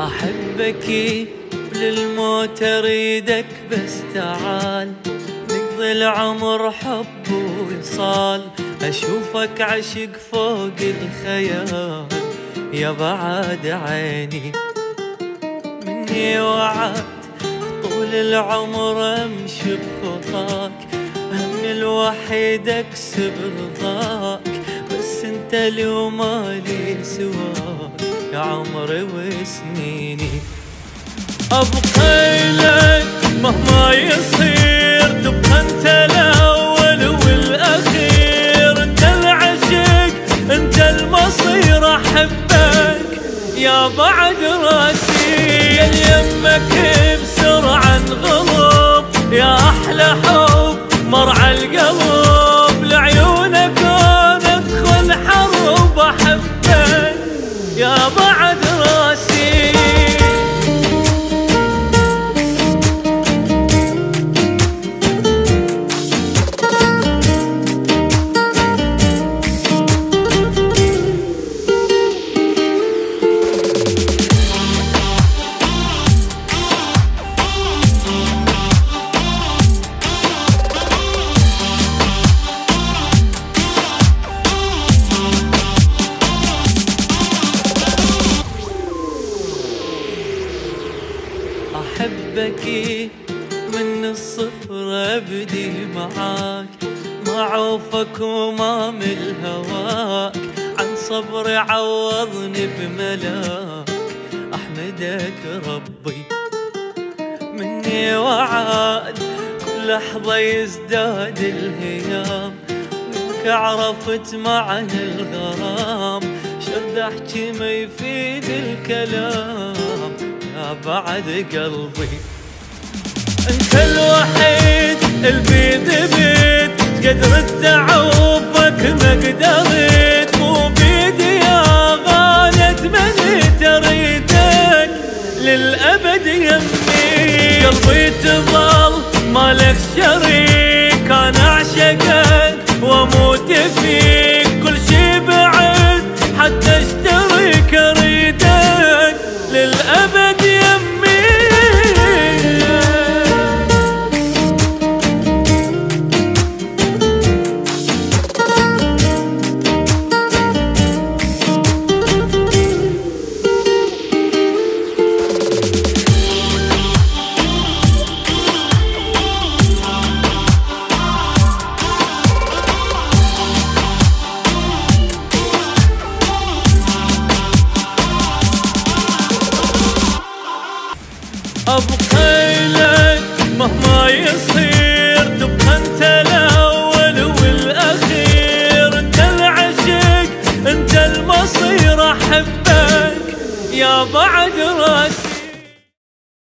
أحبك للموت أريدك بس تعال نقضي العمر حب ووصال أشوفك عشق فوق الخيال يا بعد عيني مني وعد طول العمر أمشي بخطاك هم الوحيد أكسب رضاك بس أنت لو مالي سواك يا عمري وسنيني. أبقى لك مهما يصير تبقى أنت الأول والأخير. أنت العشق أنت المصير أحبك يا بعد راسي. يمك بسرعة انغلب يا أحلى حب مرعى القلب. لعيونك بعد راسي. أحبك من الصفر أبدي معاك. ما عوفك وما من هواك. عن صبري عوضني بملاك. أحمدك ربي مني وعاد. كل لحظة يزداد الهيام. منك عرفت معنى الغرام. شد أحكي ما يفيد الكلام. يا بعد قلبي. انت الوحيد البيد بيد قدرت اعوفك ما قدرت. مو بيدي يا غالي اتمنيت اريدك للأبد يمي قلبي تظل ابقى لك مهما تبقى أنت الأول والأخير. أنت العشق أنت المصير أحبك. يا بعد راسي